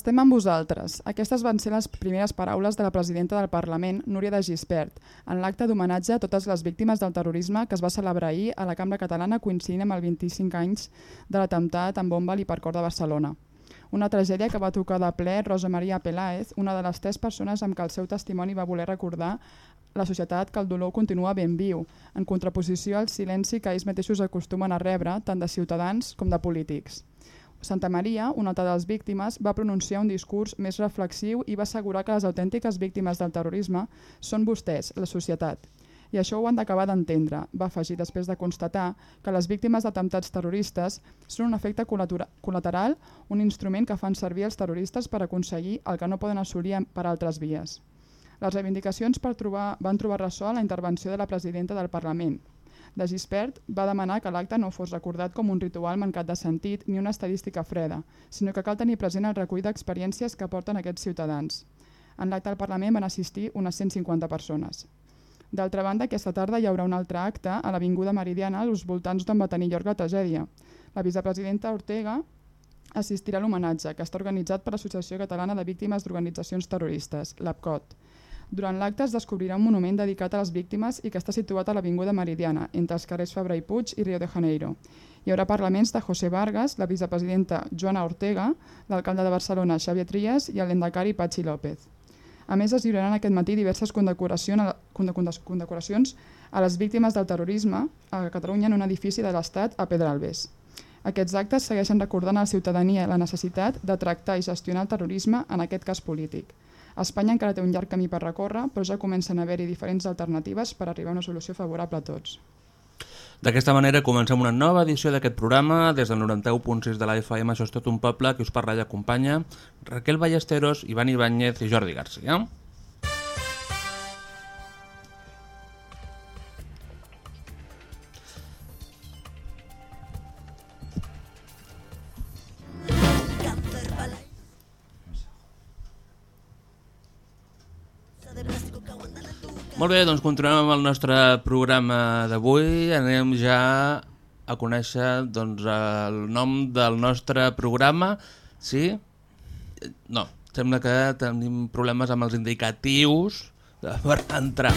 Estem amb vosaltres. Aquestes van ser les primeres paraules de la presidenta del Parlament, Núria de Gispert, en l'acte d'homenatge a totes les víctimes del terrorisme que es va celebrar ahir a la Cambra Catalana coincidint amb el 25 anys de l'atemptat amb bomba a l'hipercor de Barcelona. Una tragèdia que va tocar de ple Rosa Maria Peláez, una de les tres persones amb què el seu testimoni va voler recordar la societat que el dolor continua ben viu, en contraposició al silenci que ells mateixos acostumen a rebre tant de ciutadans com de polítics. Santa Maria, una altra de les víctimes, va pronunciar un discurs més reflexiu i va assegurar que les autèntiques víctimes del terrorisme són vostès, la societat. I això ho han d'acabar d'entendre, va afegir després de constatar que les víctimes d'atemptats terroristes són un efecte col·lateral, un instrument que fan servir els terroristes per aconseguir el que no poden assolir per altres vies. Les reivindicacions per trobar, van trobar ressò a la intervenció de la presidenta del Parlament. De Gispert va demanar que l'acte no fos recordat com un ritual mancat de sentit ni una estadística freda, sinó que cal tenir present el recull d'experiències que porten aquests ciutadans. En l'acte del Parlament van assistir unes 150 persones. D'altra banda, aquesta tarda hi haurà un altre acte a l'Avinguda Meridiana als voltants d'on va tenir lloc la tragèdia. La vicepresidenta Ortega assistirà a l'homenatge, que està organitzat per l'Associació Catalana de Víctimes d'Organitzacions Terroristes, l'APCOT. Durant l'acte es descobrirà un monument dedicat a les víctimes i que està situat a l'Avinguda Meridiana, entre els carrers Fabra i Puig i Rio de Janeiro. Hi haurà parlaments de José Vargas, la vicepresidenta Joana Ortega, l'alcalde de Barcelona Xavier Trias i l'endacari Pachi López. A més, es lliuraran aquest matí diverses condecoracions a les víctimes del terrorisme a Catalunya en un edifici de l'Estat a Pedralbes. Aquests actes segueixen recordant a la ciutadania la necessitat de tractar i gestionar el terrorisme, en aquest cas polític. Espanya encara té un llarg camí per recórrer, però ja comencen a haver-hi diferents alternatives per arribar a una solució favorable a tots. D'aquesta manera comencem una nova edició d'aquest programa des del 91.6 de la FM, això és tot un poble, que us parla i acompanya Raquel Ballesteros, Ivan Ibáñez i Jordi Garcia. Molt bé, doncs continuem amb el nostre programa d'avui. Anem ja a conèixer doncs, el nom del nostre programa. Sí? No, sembla que tenim problemes amb els indicatius per entrar.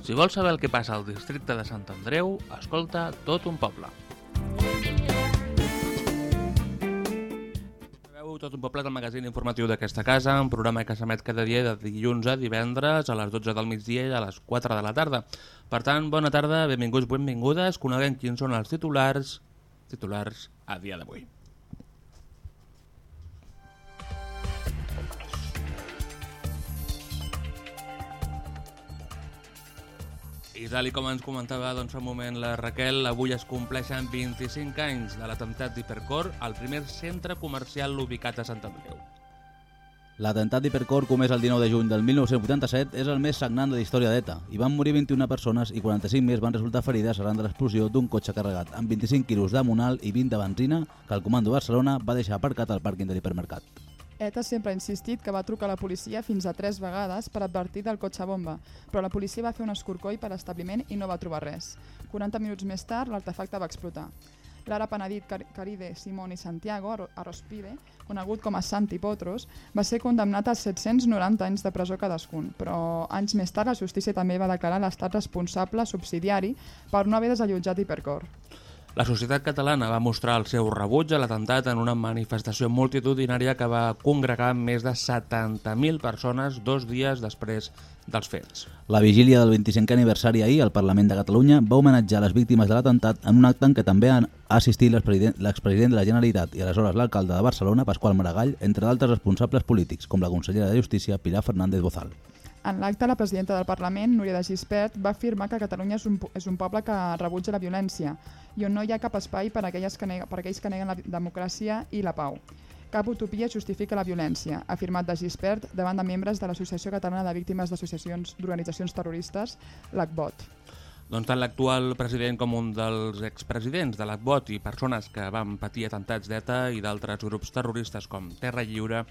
Si vols saber el que passa al districte de Sant Andreu, escolta tot un poble. Tot un poble del magazín informatiu d'aquesta casa, un programa que s'emet cada dia de dilluns a divendres a les 12 del migdia i a les 4 de la tarda. Per tant, bona tarda, benvinguts, benvingudes, coneguem quins són els titulars titulars a dia d'avui. I tal com ens comentava doncs, un moment la Raquel, avui es compleixen 25 anys de l'atemptat d'Hipercor al primer centre comercial ubicat a Sant Andreu. L'atemptat d'Hipercor, comès el 19 de juny del 1987, és el més sagnant de la història d'ETA. Hi van morir 21 persones i 45 més van resultar ferides arran de l'explosió d'un cotxe carregat amb 25 quilos de monal i 20 de benzina que el comando Barcelona va deixar aparcat al pàrquing de l'hipermercat. ETA sempre ha insistit que va trucar a la policia fins a tres vegades per advertir del cotxe bomba, però la policia va fer un escorcoll per l'establiment i no va trobar res. 40 minuts més tard, l'artefacte va explotar. L'ara penedit Caride Simón i Santiago, a Rospide, conegut com a Santi Potros, va ser condemnat a 790 anys de presó cadascun, però anys més tard la justícia també va declarar l'estat responsable subsidiari per no haver desallotjat Hipercor. La societat catalana va mostrar el seu rebuig a l'atemptat en una manifestació multitudinària que va congregar més de 70.000 persones dos dies després dels fets. La vigília del 25è aniversari ahir, el Parlament de Catalunya va homenatjar les víctimes de l'atemptat en un acte en què també han assistit l'expresident de la Generalitat i aleshores l'alcalde de Barcelona, Pasqual Maragall, entre d'altres responsables polítics, com la consellera de Justícia, Pilar Fernández Bozal. En l'acte, la presidenta del Parlament, Núria de Gispert, va afirmar que Catalunya és un, és un poble que rebutja la violència i on no hi ha cap espai per que neguen, per aquells que neguen la democràcia i la pau. Cap utopia justifica la violència, ha afirmat de Gispert davant de membres de l'Associació Catalana de Víctimes d'Associacions d'Organitzacions Terroristes, l'ACBOT. Doncs tant l'actual president com un dels expresidents de l'ACBOT i persones que van patir atentats d'ETA i d'altres grups terroristes com Terra Lliure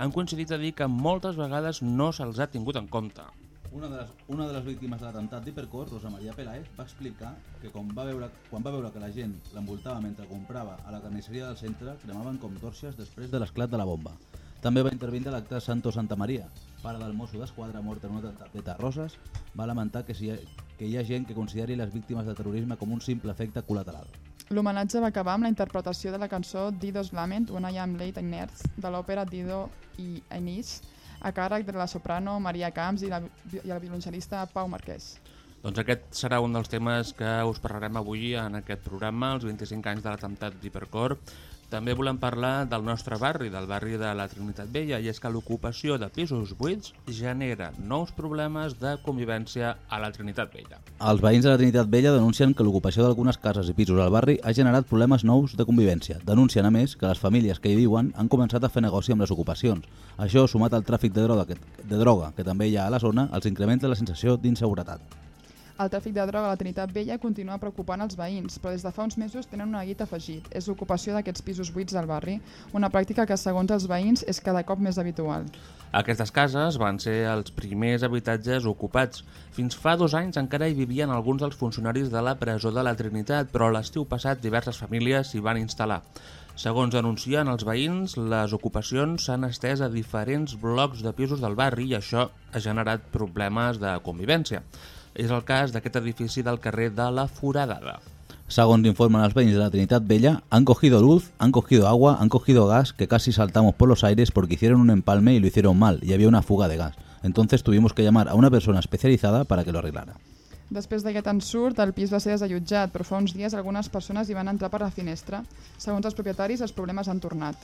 han coincidit a dir que moltes vegades no se'ls ha tingut en compte. Una de, les, una de les víctimes de l'atemptat d'Hipercor, Rosa Maria Peláez, va explicar que quan va, veure, quan va veure que la gent l'envoltava mentre comprava a la carnisseria del centre, cremaven com torxes després de l'esclat de la bomba. També va intervindre l'acte Santo Santa Maria, pare del mosso d'esquadra mort en un atemptat de Roses, va lamentar que, si hi ha, que hi ha gent que consideri les víctimes de terrorisme com un simple efecte col·lateral. L'homenatge va acabar amb la interpretació de la cançó Dido's Lament When I Am Late in Earth de l'òpera Dido i Anis a càrrec de la soprano Maria Camps i la, i el violoncel·lista Pau Marquès. Doncs aquest serà un dels temes que us parlarem avui en aquest programa, els 25 anys de l'atemptat d'Hipercor. També volem parlar del nostre barri, del barri de la Trinitat Vella, i és que l'ocupació de pisos buits genera nous problemes de convivència a la Trinitat Vella. Els veïns de la Trinitat Vella denuncien que l'ocupació d'algunes cases i pisos al barri ha generat problemes nous de convivència. Denuncien, a més, que les famílies que hi viuen han començat a fer negoci amb les ocupacions. Això, sumat al tràfic de droga, de droga que també hi ha a la zona, els incrementa la sensació d'inseguretat. El tràfic de droga a la Trinitat Vella continua preocupant els veïns, però des de fa uns mesos tenen una guita afegit. És l'ocupació d'aquests pisos buits del barri, una pràctica que, segons els veïns, és cada cop més habitual. Aquestes cases van ser els primers habitatges ocupats. Fins fa dos anys encara hi vivien alguns dels funcionaris de la presó de la Trinitat, però l'estiu passat diverses famílies s'hi van instal·lar. Segons denuncien els veïns, les ocupacions s'han estès a diferents blocs de pisos del barri i això ha generat problemes de convivència. És el cas d'aquest edifici del carrer de la Foradada. Segons informen els veïns de la Trinitat Bella, han cogido luz, han cogido agua, han cogido gas, que casi saltamos por los aires porque hicieron un empalme y lo hicieron mal y había una fuga de gas. Entonces tuvimos que llamar a una persona especializada para que lo arreglara. Després d'aquest ensurt, el pis va ser desallotjat, però fa uns dies algunes persones hi van entrar per la finestra. Segons els propietaris, els problemes han tornat.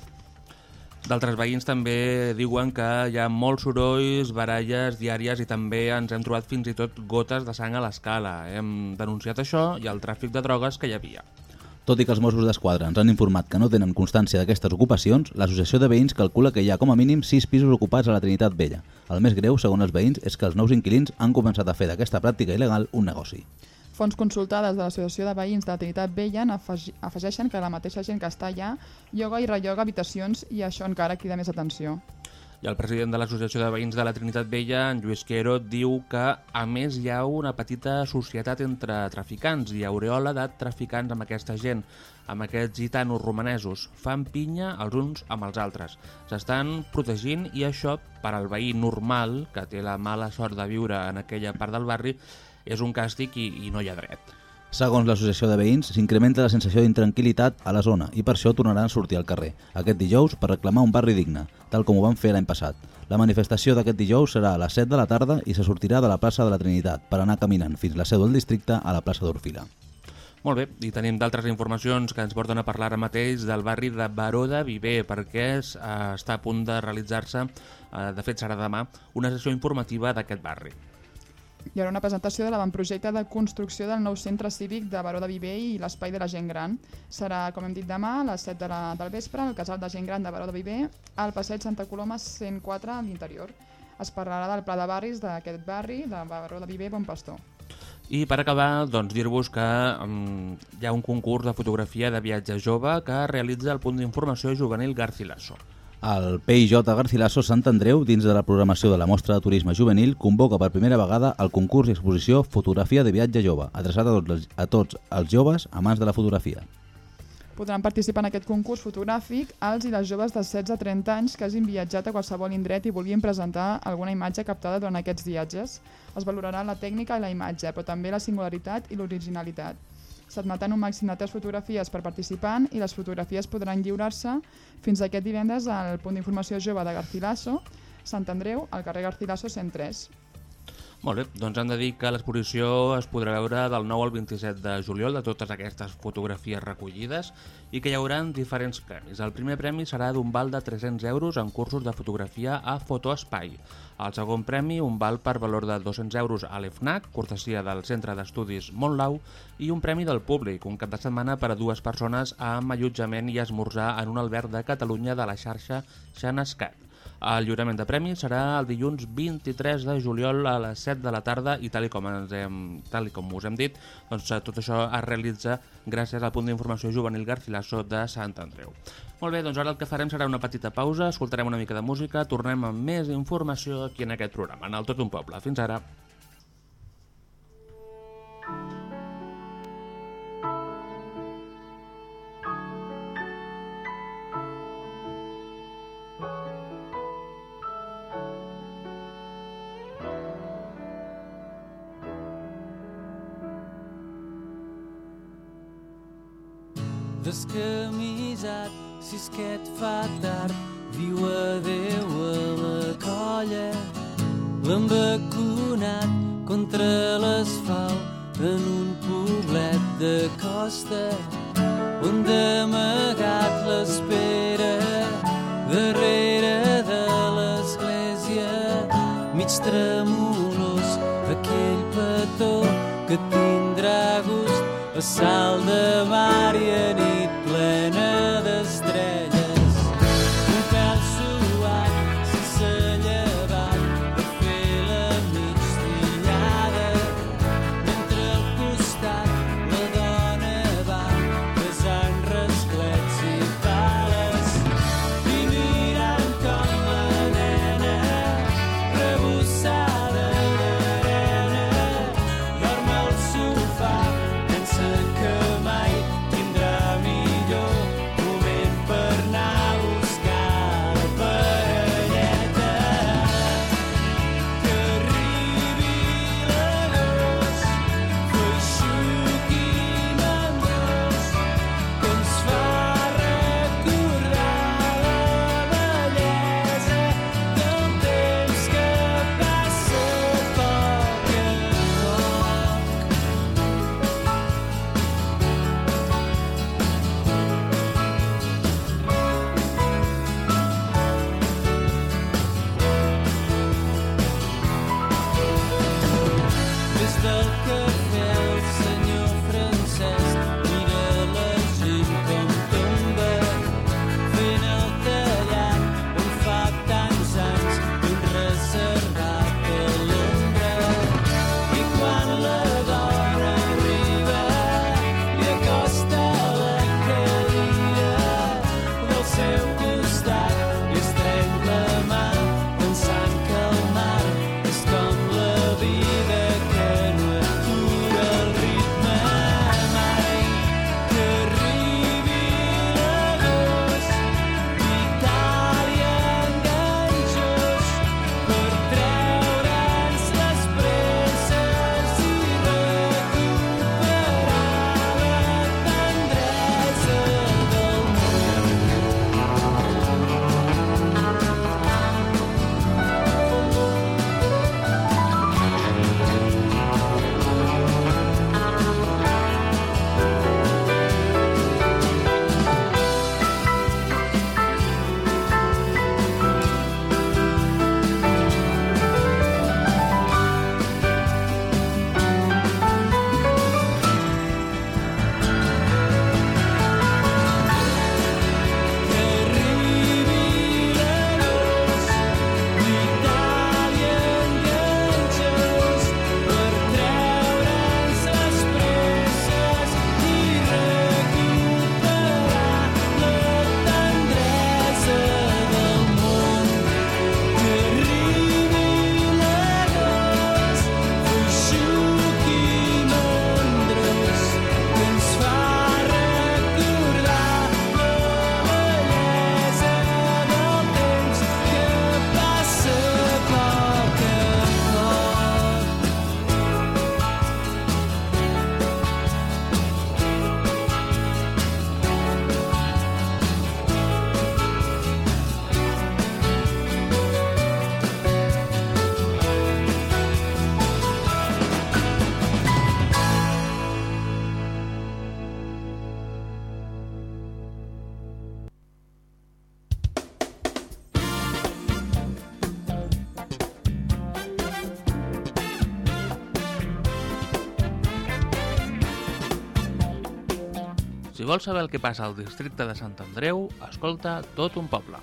D'altres veïns també diuen que hi ha molts sorolls, baralles diàries i també ens hem trobat fins i tot gotes de sang a l'escala. Hem denunciat això i el tràfic de drogues que hi havia. Tot i que els Mossos d'Esquadra ens han informat que no tenen constància d'aquestes ocupacions, l'Associació de Veïns calcula que hi ha com a mínim 6 pisos ocupats a la Trinitat Vella. El més greu, segons els veïns, és que els nous inquilins han començat a fer d'aquesta pràctica il·legal un negoci. Fons consultades de l'Associació de Veïns de la Trinitat Vella afegeixen que la mateixa gent que està allà lloga i relloga habitacions i això encara crida més atenció. I el president de l'Associació de Veïns de la Trinitat Vella, en Lluís Quero, diu que, a més, hi ha una petita societat entre traficants i aureola de traficants amb aquesta gent, amb aquests gitanos romanesos. Fan pinya els uns amb els altres. S'estan protegint i això, per al veí normal, que té la mala sort de viure en aquella part del barri, és un càstig i, i no hi ha dret. Segons l'Associació de Veïns, s'incrementa la sensació d'intranquil·litat a la zona i per això tornaran a sortir al carrer, aquest dijous, per reclamar un barri digne, tal com ho van fer l'any passat. La manifestació d'aquest dijous serà a les 7 de la tarda i se sortirà de la plaça de la Trinitat per anar caminant fins la seu del districte a la plaça d'Orfila. Molt bé, i tenim d'altres informacions que ens porten a parlar ara mateix del barri de Baró de Viver, perquè es, eh, està a punt de realitzar-se, eh, de fet serà demà, una sessió informativa d'aquest barri. Hi haurà una presentació de l'avantprojecte de construcció del nou centre cívic de Baró de Viver i l'espai de la gent gran. Serà, com hem dit, demà a les 7 de la, del vespre al casal de gent gran de Baró de Viver, al passeig Santa Coloma 104 a l'interior. Es parlarà del pla de barris d'aquest barri, de Baró de Viver Bon Pastor. I per acabar, doncs, dir-vos que um, hi ha un concurs de fotografia de viatge jove que realitza el punt d'informació juvenil Garcilaso. El PIJ Garcilaso Sant Andreu, dins de la programació de la Mostra de Turisme Juvenil, convoca per primera vegada el concurs i exposició Fotografia de viatge jove, adreçat a tots, a tots els joves amants de la fotografia. Podran participar en aquest concurs fotogràfic els i les joves de 16 a 30 anys que hagin viatjat a qualsevol indret i vulguin presentar alguna imatge captada durant aquests viatges. Es valorarà la tècnica i la imatge, però també la singularitat i l'originalitat. S'admeten un màxim de 3 fotografies per participant i les fotografies podran lliurar-se fins aquest divendres al punt d'informació jove de Garcilaso, Sant Andreu, al carrer Garcilaso 103. Molt bé, doncs hem de dir que l'exposició es podrà veure del 9 al 27 de juliol de totes aquestes fotografies recollides i que hi haurà diferents premis. El primer premi serà d'un val de 300 euros en cursos de fotografia a Fotoespai. El segon premi, un val per valor de 200 euros a l'EFNAC, cortesia del Centre d'Estudis Montlau, i un premi del públic, un cap de setmana per a dues persones amb allotjament i esmorzar en un alberg de Catalunya de la xarxa Xanescat. El lliurament de premis serà el dilluns 23 de juliol a les 7 de la tarda i tal com, ens hem, tal com us hem dit, doncs, eh, tot això es realitza gràcies al punt d'informació juvenil Garcilaso de Sant Andreu. Molt bé, doncs ara el que farem serà una petita pausa, escoltarem una mica de música, tornem amb més informació aquí en aquest programa, en el Tot un Poble. Fins ara. Descamisat si és que et fa tard. Diu adeu a la colla l'han vacunat contra l'asfalt en un poblet de costa on d'amagat l'espera darrere de l'església. Mig tremolós aquell petó que tindrà gust a sal de mar i a nit vols saber el que passa al districte de Sant Andreu, escolta tot un poble.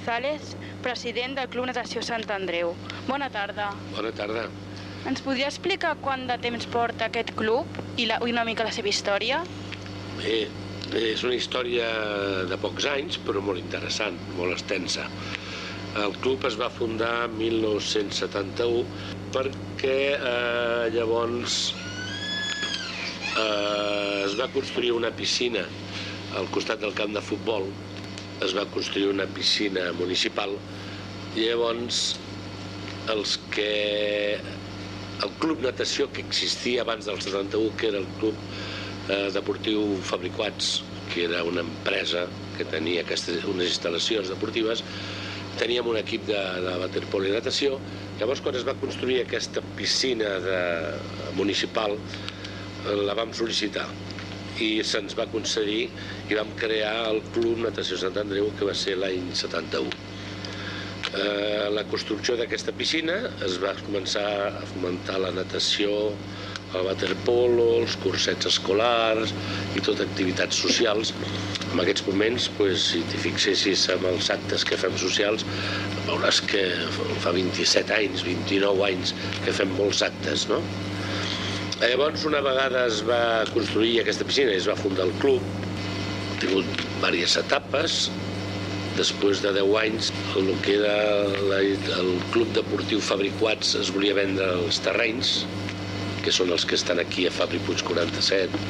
González, president del Club Natació Sant Andreu. Bona tarda. Bona tarda. Ens podria explicar quant de temps porta aquest club i, la, i una mica la seva història? Bé, és una història de pocs anys, però molt interessant, molt extensa. El club es va fundar en 1971 perquè eh, llavors eh, es va construir una piscina al costat del camp de futbol, es va construir una piscina municipal i llavors els que el club natació que existia abans del 71, que era el club eh, deportiu Fabricats, que era una empresa que tenia aquestes, unes instal·lacions deportives, teníem un equip de, de waterpolo i natació. Llavors, quan es va construir aquesta piscina de, municipal, la vam sol·licitar i se'ns va concedir i vam crear el Club Natació Sant Andreu, que va ser l'any 71. Eh, la construcció d'aquesta piscina es va començar a fomentar la natació, el waterpolo, els cursets escolars i tot activitats socials. En aquests moments, pues, si t'hi fixessis amb els actes que fem socials, veuràs que fa 27 anys, 29 anys que fem molts actes, no? Llavors, una vegada es va construir aquesta piscina i es va fundar el club, ha tingut diverses etapes, després de 10 anys, el que era la, el Club Deportiu Fabricats es volia vendre els terrenys, que són els que estan aquí a Fabri Puig 47,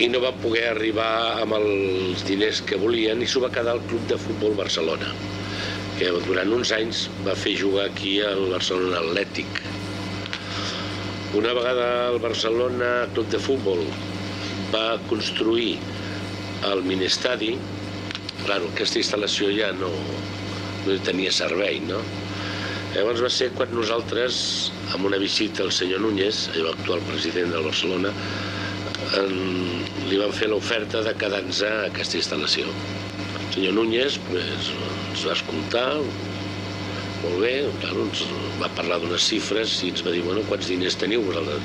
i no van poder arribar amb els diners que volien i s'ho va quedar el Club de Futbol Barcelona, que durant uns anys va fer jugar aquí el Barcelona Atlètic. Una vegada el Barcelona Club de Futbol va construir el minestadi, clar, aquesta instal·lació ja no, no tenia servei, no? Llavors va ser quan nosaltres, amb una visita al senyor Núñez, l'actual president del Barcelona, en, li van fer l'oferta de quedar-nos a aquesta instal·lació. El senyor Núñez pues, ens va escoltar, molt bé, clar, ens va parlar d'unes xifres i ens va dir, bueno, quants diners teniu vosaltres?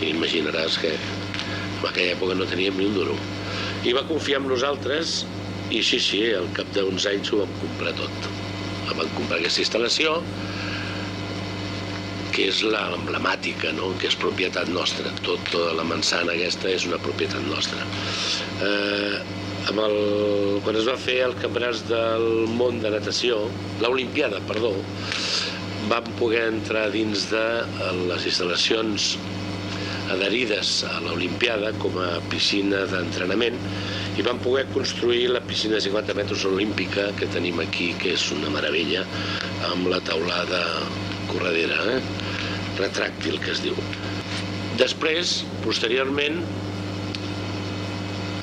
I imaginaràs que en aquella època no teníem ni un duro. I va confiar en nosaltres i sí, sí, al cap d'uns anys ho vam comprar tot. Vam comprar aquesta instal·lació, que és la emblemàtica, no? que és propietat nostra. Tot, tota la manzana aquesta és una propietat nostra. Eh, amb el, quan es va fer el campionat del món de natació, l'Olimpiada, perdó, vam poder entrar dins de les instal·lacions adherides a l'Olimpiada com a piscina d'entrenament i vam poder construir la piscina de 50 metres olímpica que tenim aquí, que és una meravella, amb la taulada corredera, eh? retràctil, que es diu. Després, posteriorment,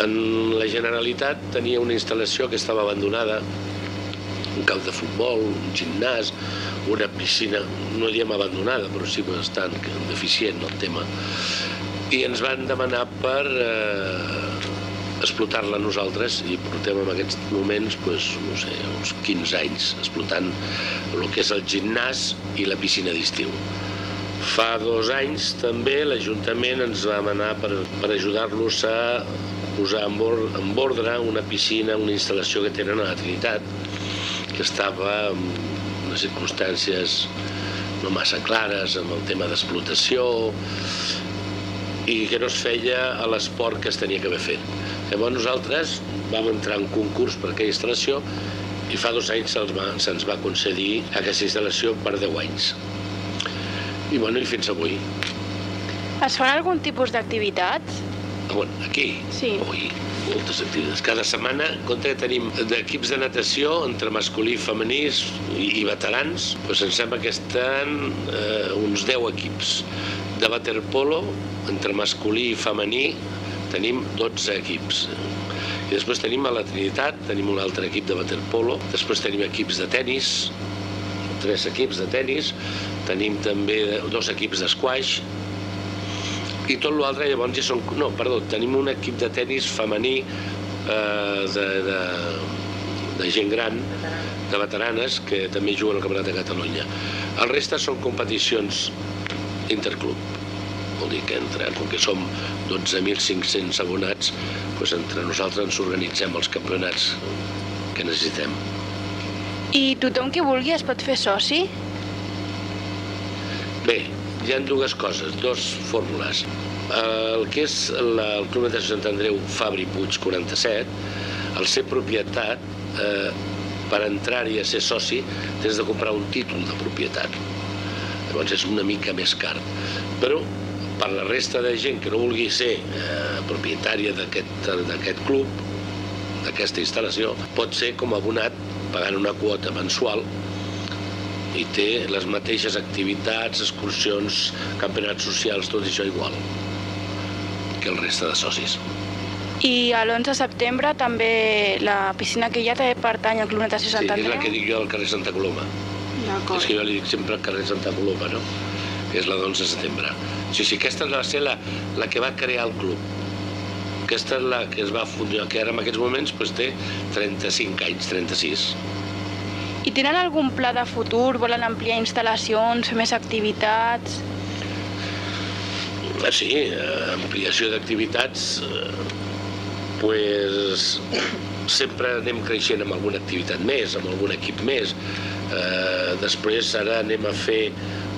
en la Generalitat tenia una instal·lació que estava abandonada, un camp de futbol, un gimnàs, una piscina, no diem abandonada, però sí bastant deficient el tema. I ens van demanar per eh, explotar-la nosaltres i portem en aquests moments pues, no sé, uns 15 anys explotant el que és el gimnàs i la piscina d'estiu. Fa dos anys també l'Ajuntament ens va demanar per, per ajudar-los a posar en, or, en ordre una piscina, una instal·lació que tenen a la Trinitat, que estava en unes circumstàncies no massa clares amb el tema d'explotació i que no es feia a l'esport que es tenia que haver fet. Llavors nosaltres vam entrar en concurs per aquella instal·lació i fa dos anys se'ns va, se va concedir aquesta instal·lació per 10 anys. I bueno, i fins avui. Es fan algun tipus d'activitats? Bueno, aquí? Sí. Ui, moltes activitats. Cada setmana, en compte que tenim d'equips de natació entre masculí, femenís i, i veterans, doncs em sembla que estan eh, uns 10 equips. De waterpolo, entre masculí i femení, tenim 12 equips. I després tenim a la Trinitat, tenim un altre equip de waterpolo, després tenim equips de tennis, tres equips de tennis, tenim també dos equips d'esquaix, i tot l'altre llavors ja són... No, perdó, tenim un equip de tennis femení eh, de, de, de gent gran, de veteranes, que també juguen al Campionat de Catalunya. El reste són competicions interclub. Vol dir que entre, com que som 12.500 abonats, doncs entre nosaltres ens organitzem els campionats que necessitem. I tothom qui vulgui es pot fer soci? Bé, hi ha dues coses, dues fórmules. El que és la, el Club de Sant Andreu Fabri Puig 47, al ser propietat, eh, per entrar-hi a ser soci, tens de comprar un títol de propietat. Llavors és una mica més car. Però per la resta de gent que no vulgui ser eh, propietària d'aquest club, d'aquesta instal·lació, pot ser com abonat pagant una quota mensual i té les mateixes activitats, excursions, campionats socials, tot això igual que el reste de socis. I a l'11 de setembre també la piscina que hi ha també pertany al Club Natació Sí, Sant és Andreu? la que dic jo al carrer Santa Coloma. D'acord. És que jo li dic sempre al carrer Santa Coloma, no? Que és la d'11 de setembre. Sí, sí, aquesta va ser la, la que va crear el club. Aquesta és la que es va funcionar, que ara en aquests moments pues, té 35 anys, 36. I tenen algun pla de futur? Volen ampliar instal·lacions, fer més activitats? Ah, Sí, eh, ampliació d'activitats, eh, pues, sempre anem creixent amb alguna activitat més, amb algun equip més. Eh, després ara anem a fer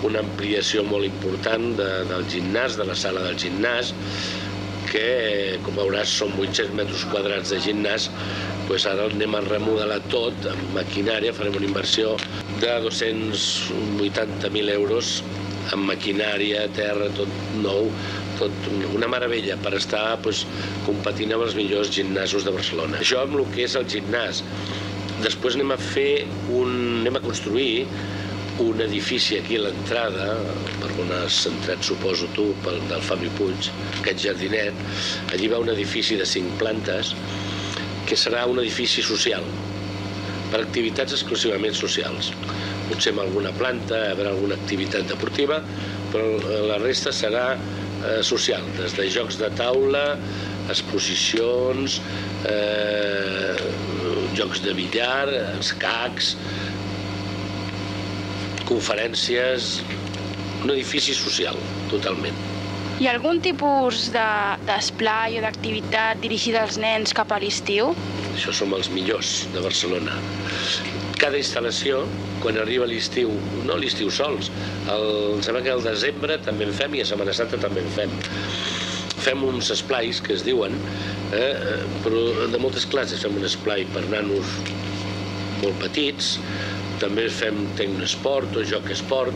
una ampliació molt important de, del gimnàs, de la sala del gimnàs, que, eh, com veuràs, són 800 metres quadrats de gimnàs, pues ara anem a remodelar tot amb maquinària, farem una inversió de 280.000 euros amb maquinària, terra, tot nou, tot una meravella per estar pues, competint amb els millors gimnasos de Barcelona. Això amb el que és el gimnàs. Després anem a fer un... anem a construir un edifici aquí a l'entrada, per on has entrat, suposo tu, pel, del Fabi Puig, aquest jardinet. Allí va un edifici de cinc plantes, que serà un edifici social, per activitats exclusivament socials. Potser amb alguna planta, hi haurà alguna activitat deportiva, però la resta serà eh, social, des de jocs de taula, exposicions, eh, jocs de billar, escacs, conferències, un edifici social, totalment. Hi ha algun tipus de- d'esplai o d'activitat dirigida als nens cap a l'estiu? Això som els millors de Barcelona. Cada instal·lació, quan arriba l'estiu, no l'estiu sols, el, em sembla que al desembre també en fem i a Setmana Santa també en fem. Fem uns esplais que es diuen, eh, eh, però de moltes classes. Fem un esplai per nanos molt petits, també fem tecnoesport o joc esport,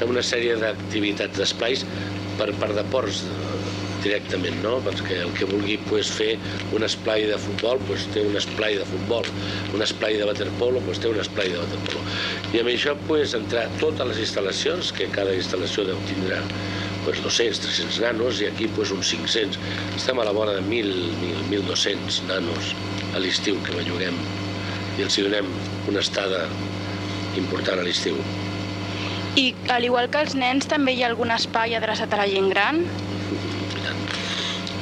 fem una sèrie d'activitats d'esplais per, per deports eh, directament, no? Perquè el que vulgui pues, fer un esplai de futbol, pues, té un esplai de futbol, un esplai de waterpolo, pues, té un esplai de waterpolo. I amb això pues, entrar totes les instal·lacions, que cada instal·lació deu tindrà pues, 200, 300 nanos, i aquí pues, uns 500. Estem a la vora de 1.000, 1.000 1.200 nanos a l'estiu que belluguem i els donem una estada important a l'estiu. I al igual que els nens també hi ha algun espai adreçat a la gent gran?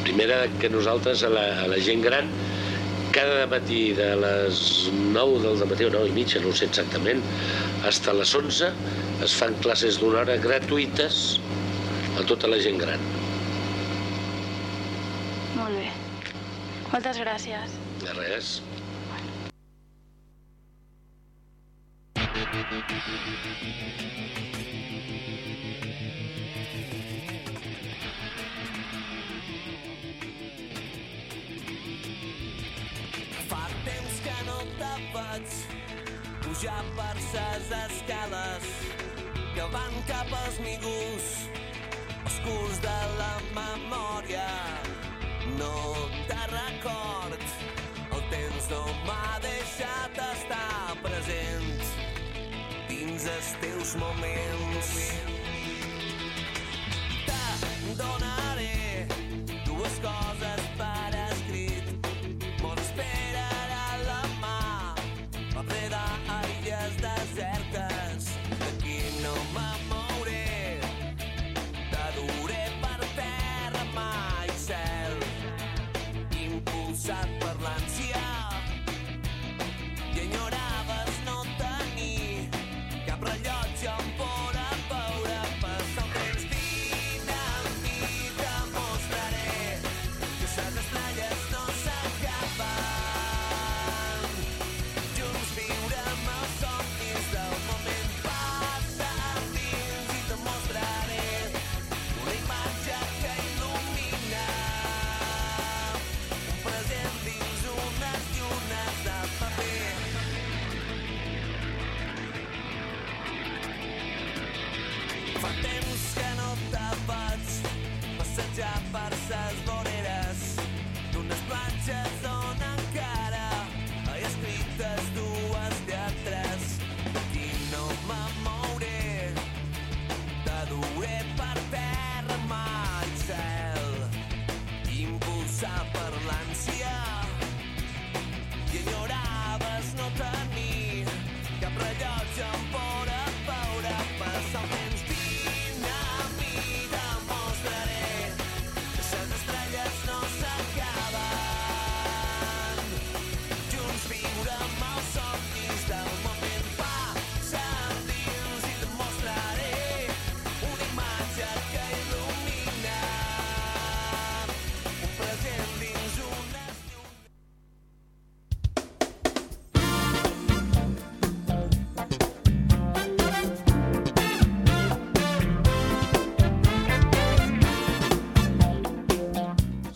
Primera que nosaltres a la, a la gent gran cada matí de les 9 del matí o 9 i mitja, no ho sé exactament, fins a les 11 es fan classes d'una hora gratuïtes a tota la gent gran. Molt bé. Moltes gràcies. De res. Fa pujar per ses escales que van cap als migús oscurs de la memòria. No te record, el temps no m'ha deixat estar present dins els teus moments. Te donaré dues coses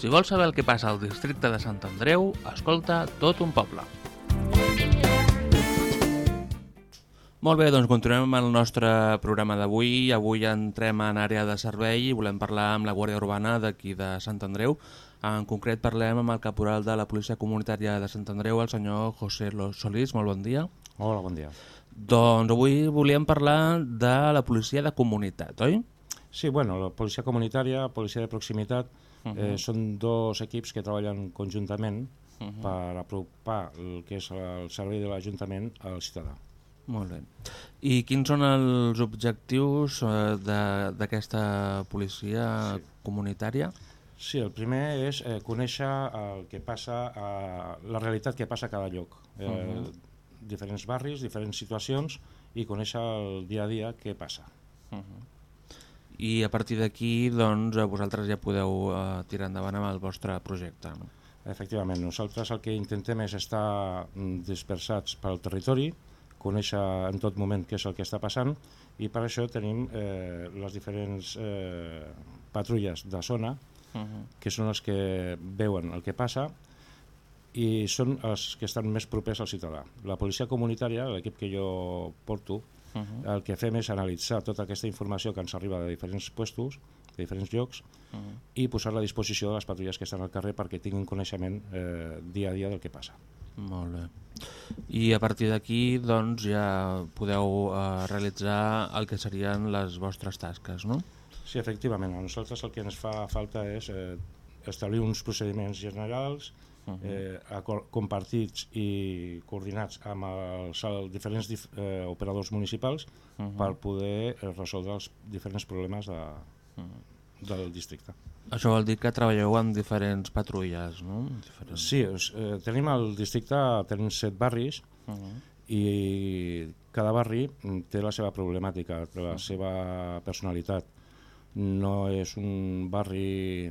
Si vols saber el que passa al districte de Sant Andreu, escolta tot un poble. Molt bé, doncs continuem amb el nostre programa d'avui. Avui entrem en àrea de servei i volem parlar amb la Guàrdia Urbana d'aquí de Sant Andreu. En concret parlem amb el caporal de la Policia Comunitària de Sant Andreu, el senyor José Los Solís. Molt bon dia. Hola, bon dia. Doncs avui volíem parlar de la policia de comunitat, oi? Sí, bueno, la policia comunitària, policia de proximitat, uh -huh. eh, són dos equips que treballen conjuntament uh -huh. per apropar el que és el servei de l'Ajuntament al ciutadà. Molt bé. I quins són els objectius eh, de- d'aquesta policia Sí. comunitària? Sí, el primer és eh, conèixer el que passa, a, la realitat que passa a cada lloc. Eh, uh -huh. Diferents barris, diferents situacions i conèixer el dia a dia què passa. I a partir d'aquí doncs, vosaltres ja podeu eh, tirar endavant amb el vostre projecte. No? Efectivament, nosaltres el que intentem és estar mm, dispersats pel territori, conèixer en tot moment què és el que està passant i per això tenim eh, les diferents eh, patrulles de zona Uh -huh. que són els que veuen el que passa i són els que estan més propers al ciutadà. La policia comunitària, l'equip que jo porto, Uh -huh. el que fem és analitzar tota aquesta informació que ens arriba de diferents puestos, de diferents llocs, Uh -huh. i posar-la a disposició de les patrulles que estan al carrer perquè tinguin coneixement eh, dia a dia del que passa. Molt bé. I a partir d'aquí doncs, ja podeu eh, realitzar el que serien les vostres tasques, no? Sí, efectivament, a nosaltres el que ens fa falta és eh, establir uns procediments generals eh, compartits i coordinats amb els, els diferents dif eh, operadors municipals Uh -huh. per poder eh, resoldre els diferents problemes de, del districte. Això vol dir que treballeu amb diferents patrulles, no? Diferents... Sí, eh, tenim al districte tenim set barris Uh -huh. i cada barri té la seva problemàtica, la seva personalitat. No és un barri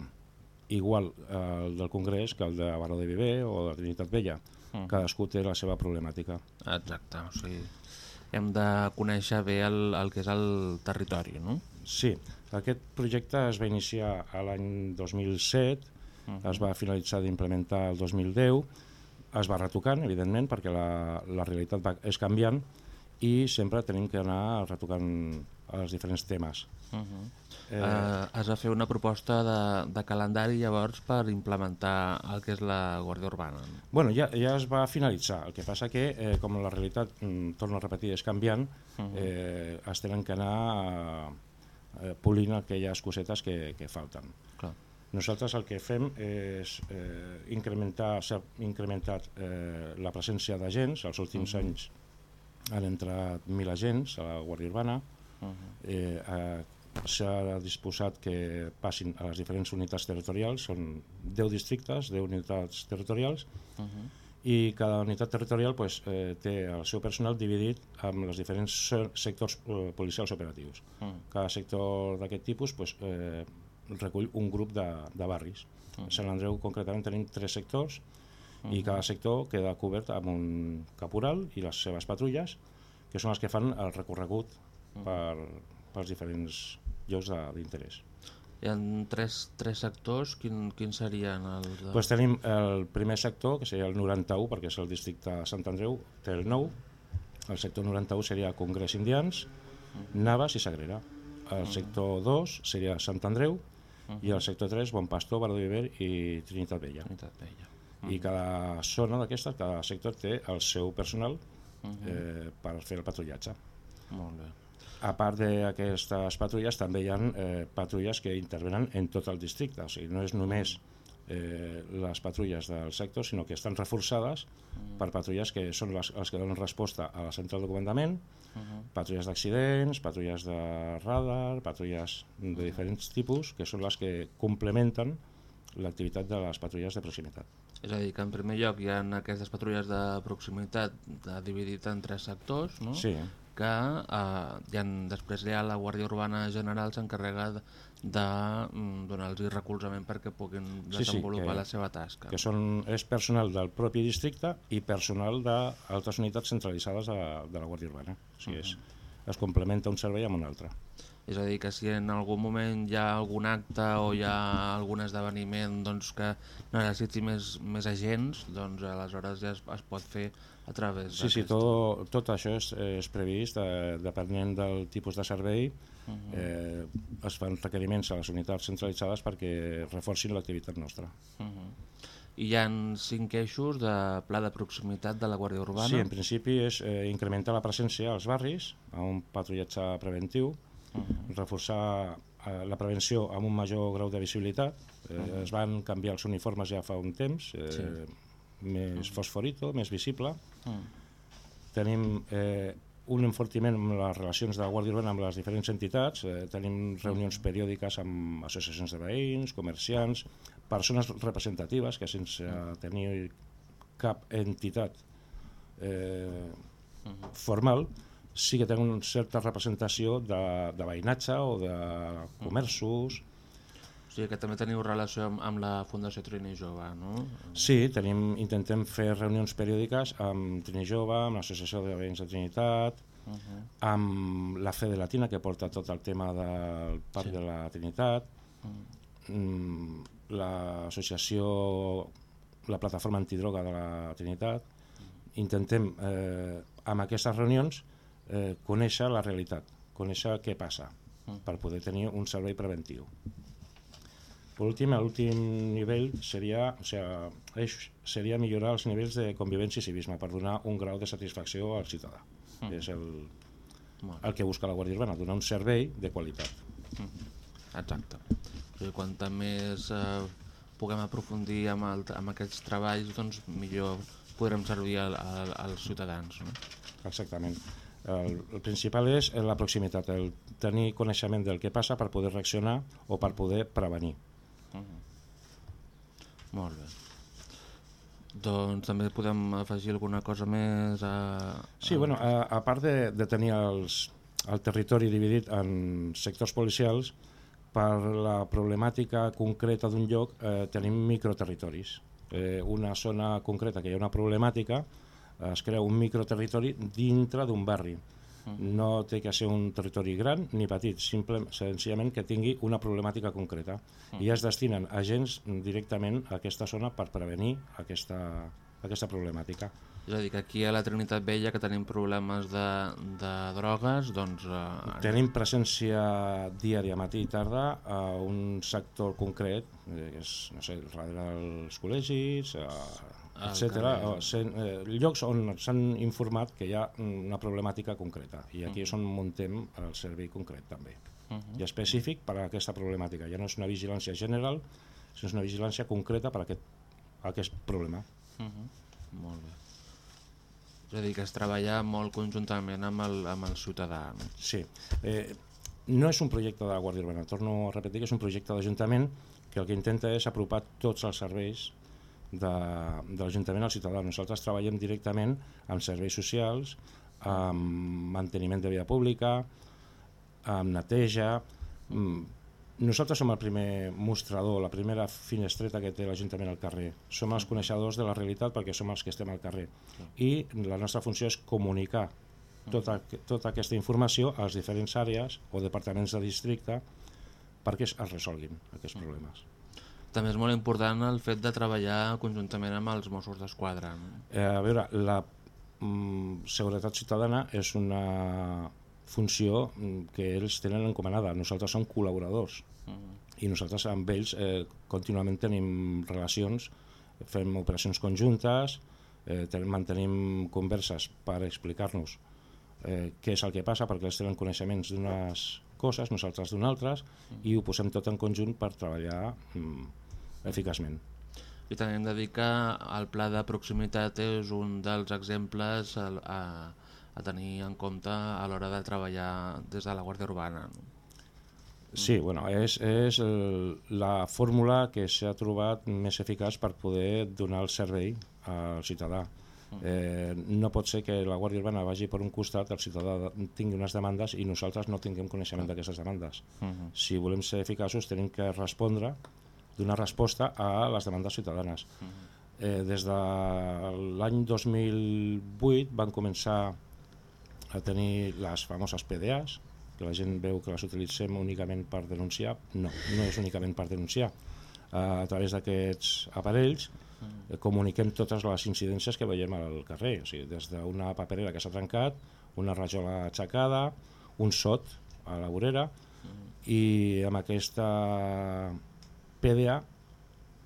igual al del Congrés que el de Baró de Viver o de Trinitat Vella. Mhm. Cadascú té la seva problemàtica. Exacte, o sigui, hem de conèixer bé el, el que és el territori, no? Sí, aquest projecte es va iniciar a l'any 2007, es va finalitzar d'implementar el 2010, es va retocant, evidentment, perquè la, la realitat va, és canviant i sempre tenim que anar retocant els diferents temes. Uh -huh. Eh, eh, has de fer una proposta de, de calendari llavors per implementar el que és la Guàrdia Urbana. no? Bueno, ja, ja es va finalitzar, el que passa que, eh, com la realitat, mm, torno a repetir, és canviant, eh, es tenen que anar eh, polint aquelles cosetes que, que falten. Clar. Nosaltres el que fem és eh, incrementar, s'ha incrementat eh, la presència d'agents, els últims anys han entrat 1.000 agents a la Guàrdia Urbana, Uh -huh. eh, eh, s'ha disposat que passin a les diferents unitats territorials, són 10 districtes, 10 unitats territorials, Uh -huh. i cada unitat territorial pues, eh, té el seu personal dividit amb els diferents se- sectors eh, policials operatius. Uh -huh. Cada sector d'aquest tipus pues, eh, recull un grup de, de barris. A Sant Andreu concretament tenim tres sectors i cada sector queda cobert amb un caporal i les seves patrulles, que són les que fan el recorregut per, pels diferents llocs d'interès. Hi ha tres, tres sectors, quin, quins serien els... De... Pues tenim el primer sector, que seria el 91, perquè és el districte de Sant Andreu, té el 9. El sector 91 seria Congrés Indians, Navas i Sagrera. El sector 2 seria Sant Andreu i el sector 3 Bon Pastor, Baró de Viver i Trinitat Vella. Trinitat Vella. I cada zona d'aquestes, cada sector té el seu personal eh, per fer el patrullatge. Molt bé. A part d'aquestes patrulles, també hi ha eh, patrulles que intervenen en tot el districte. O sigui, no és només eh, les patrulles del sector, sinó que estan reforçades per patrulles que són les, les que donen resposta a la central de comandament, patrulles d'accidents, patrulles de radar, patrulles de diferents tipus, que són les que complementen l'activitat de les patrulles de proximitat. És a dir, que en primer lloc hi ha aquestes patrulles de proximitat dividit en tres sectors, no? Sí, que eh, ha, després ja la Guàrdia Urbana General s'encarrega de, de mm, donar-los recolzament perquè puguin Sí, sí, desenvolupar que- la seva tasca. que són, és personal del propi districte i personal d'altres unitats centralitzades de, de la Guàrdia Urbana. O sigui, és es complementa un servei amb un altre. És a dir, que si en algun moment hi ha algun acte o hi ha algun esdeveniment doncs, que necessiti més, més agents, doncs aleshores ja es, es pot fer a través Sí, sí, tot, tot això és, és previst, eh, depenent del tipus de servei, eh, es fan requeriments a les unitats centralitzades perquè reforcin l'activitat nostra. Mhm. I hi ha cinc eixos de pla de proximitat de la Guàrdia Urbana. Sí, en principi és eh, incrementar la presència als barris amb un patrullatge preventiu, reforçar eh, la prevenció amb un major grau de visibilitat. Eh, Es van canviar els uniformes ja fa un temps, eh, Sí. més fosforito, més visible. Mm. Tenim eh, un enfortiment amb les relacions de la Guàrdia Urbana amb les diferents entitats, eh, tenim reunions periòdiques amb associacions de veïns, comerciants, persones representatives que sense tenir cap entitat eh, formal sí que tenen una certa representació de, de veïnatge o de comerços. O sigui que també teniu relació amb, amb la Fundació Trini Jove, no? Sí, tenim, intentem fer reunions periòdiques amb Trini Jove, amb l'Associació de Veïns de Trinitat, Uh -huh. amb la Fede Latina, que porta tot el tema del Parc Sí. de la Trinitat, mm, l'associació, la plataforma antidroga de la Trinitat. Intentem, eh, amb aquestes reunions, eh, conèixer la realitat, conèixer què passa, per poder tenir un servei preventiu. Per últim, l'últim nivell seria, o sea, eix, seria millorar els nivells de convivència i civisme per donar un grau de satisfacció al ciutadà. Mm. És el, el que busca la Guàrdia Urbana, donar un servei de qualitat. Exacte. O sigui, quanta més eh, puguem aprofundir amb, el, amb aquests treballs, doncs millor podrem servir al, al, als ciutadans. No? Exactament. El, el principal és la proximitat, el tenir coneixement del que passa per poder reaccionar o per poder prevenir. Molt bé. Doncs també podem afegir alguna cosa més a... Sí, bueno, a, a part de, de tenir els, el territori dividit en sectors policials, per la problemàtica concreta d'un lloc eh, tenim microterritoris. Eh, una zona concreta que hi ha una problemàtica, eh, es crea un microterritori dintre d'un barri. No té que ser un territori gran ni petit, simple, senzillament que tingui una problemàtica concreta. I es destinen agents directament a aquesta zona per prevenir aquesta, aquesta problemàtica. És a dir, que aquí a la Trinitat Vella que tenim problemes de, de drogues, doncs... Eh, Tenim presència diària, matí i tarda, a un sector concret, eh, que és, no sé, darrere dels col·legis, eh, Al etc. O sen- eh, llocs on s'han informat que hi ha una problemàtica concreta i aquí és on muntem el servei concret també. Mhm. I específic per a aquesta problemàtica. Ja no és una vigilància general, sinó és una vigilància concreta per a aquest, a aquest problema. Uh -huh. Molt bé. És a dir, que es treballa molt conjuntament amb el, amb el ciutadà. No? Sí. Eh, no és un projecte de la Guàrdia Urbana, torno a repetir que és un projecte d'Ajuntament que el que intenta és apropar tots els serveis de, de l'Ajuntament al ciutadà. Nosaltres treballem directament amb serveis socials, amb manteniment de via pública, amb neteja... Mm, Nosaltres som el primer mostrador, la primera finestreta que té l'Ajuntament al carrer. Som els coneixedors de la realitat perquè som els que estem al carrer. I la nostra funció és comunicar tota, tota aquesta informació a les diferents àrees o departaments de districte perquè es resolguin aquests problemes. També és molt important el fet de treballar conjuntament amb els Mossos d'Esquadra. Eh, a veure, la mm, seguretat ciutadana és una funció mm, que ells tenen encomanada. Nosaltres som col·laboradors i nosaltres amb ells eh, contínuament tenim relacions, fem operacions conjuntes, eh, ten, mantenim converses per explicar-nos eh, què és el que passa, perquè ells tenen coneixements d'unes coses, nosaltres d'unes i ho posem tot en conjunt per treballar mm, eficaçment. I també hem de dir que el pla de proximitat és un dels exemples a, a, a tenir en compte a l'hora de treballar des de la Guàrdia Urbana. No? Sí, bueno, és, és la fórmula que s'ha trobat més eficaç per poder donar el servei al ciutadà. Eh, no pot ser que la Guàrdia Urbana vagi per un costat, el ciutadà tingui unes demandes i nosaltres no tinguem coneixement d'aquestes demandes. Uh -huh. Si volem ser eficaços tenim que respondre, donar resposta a les demandes ciutadanes. Eh, des de l'any 2008 van començar a tenir les famoses PDAs, que la gent veu que les utilitzem únicament per denunciar. No, no és únicament per denunciar. A través d'aquests aparells eh, comuniquem totes les incidències que veiem al carrer, o sigui, des d'una paperera que s'ha trencat, una rajola aixecada, un sot a la vorera, i amb aquesta PDA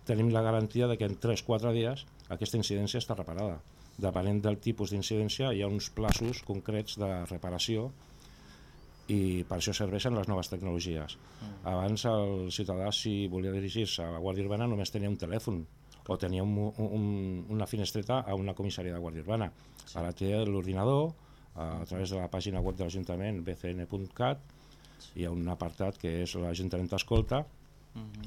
tenim la garantia de que en 3-4 dies aquesta incidència està reparada. Depenent del tipus d'incidència hi ha uns plaços concrets de reparació i per això serveixen les noves tecnologies. Abans el ciutadà si volia dirigir-se a la Guàrdia Urbana només tenia un telèfon o tenia un, un, una finestreta a una comissaria de Guàrdia Urbana. Ara té l'ordinador a través de la pàgina web de l'Ajuntament bcn.cat hi ha un apartat que és l'Ajuntament t'escolta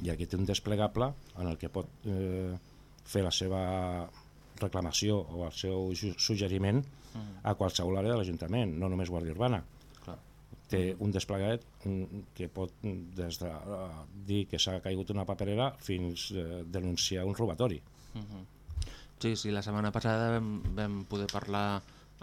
i aquí té un desplegable en el que pot eh, fer la seva reclamació o el seu suggeriment a qualsevol àrea de l'Ajuntament, no només Guàrdia Urbana. Clar. Té un desplegat que pot des de eh, dir que s'ha caigut una paperera fins eh, denunciar un robatori. Sí, sí, la setmana passada vam, vam poder parlar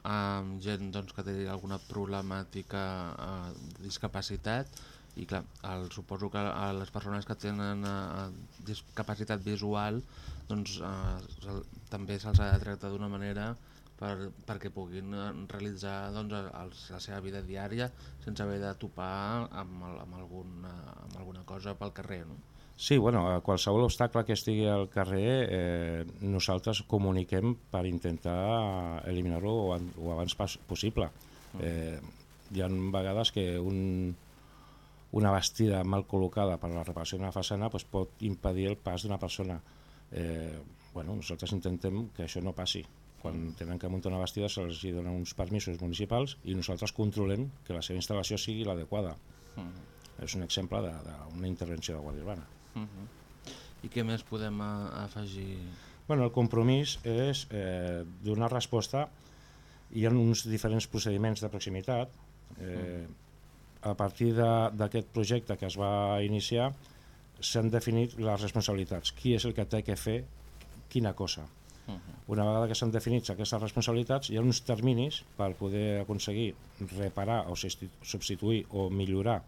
amb gent doncs, que té alguna problemàtica eh, discapacitat i clar, el, suposo que a les persones que tenen eh, discapacitat visual doncs, eh, se- també se'ls ha de tractar d'una manera per, perquè puguin eh, realitzar doncs, els, la seva vida diària sense haver de topar amb, el, amb, alguna, amb alguna cosa pel carrer. No? Sí, bueno, a qualsevol obstacle que estigui al carrer eh, nosaltres comuniquem per intentar eliminar-lo o, o abans possible. Eh, hi ha vegades que un, una bastida mal col·locada per a la reparació d'una façana pues, pot impedir el pas d'una persona. Eh, bueno, nosaltres intentem que això no passi. Quan tenen que muntar una bastida se'ls donen uns permisos municipals i nosaltres controlem que la seva instal·lació sigui l'adequada. És un exemple de- d'una intervenció de Guàrdia Urbana. Uh -huh. I què més podem eh, afegir? Bueno, el compromís és eh, donar resposta. Hi ha uns diferents procediments de proximitat. Eh, a partir d'aquest projecte que es va iniciar s'han definit les responsabilitats. Qui és el que té que fer quina cosa. Una vegada que s'han definit aquestes responsabilitats, hi ha uns terminis per poder aconseguir reparar o substi- substituir o millorar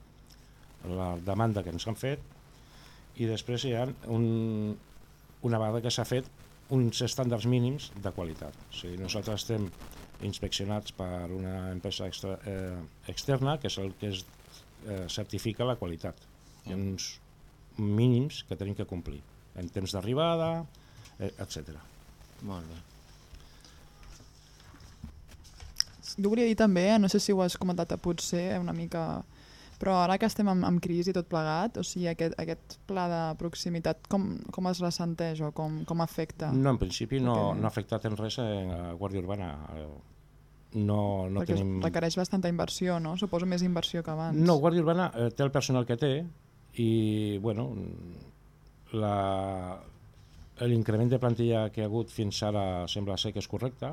la demanda que ens han fet i després hi ha un, una vegada que s'ha fet uns estàndards mínims de qualitat. O sigui, nosaltres estem inspeccionats per una empresa extra, eh, externa que és el que es, eh, certifica la qualitat. Hi ha uns mínims que tenim que complir en temps d'arribada, eh, etc. Molt bé. Jo volia dir també, eh, no sé si ho has comentat a potser una mica, però ara que estem amb, amb crisi i tot plegat, o sigui, aquest, aquest pla de proximitat, com, com es ressenteix o com, com afecta? No, en principi no, no ha afectat en res a la Guàrdia Urbana. No, no Perquè es tenim... requereix bastanta inversió, no? Suposo més inversió que abans. No, Guàrdia Urbana eh, té el personal que té i, bueno, la- l'increment de plantilla que ha hagut fins ara sembla ser que és correcte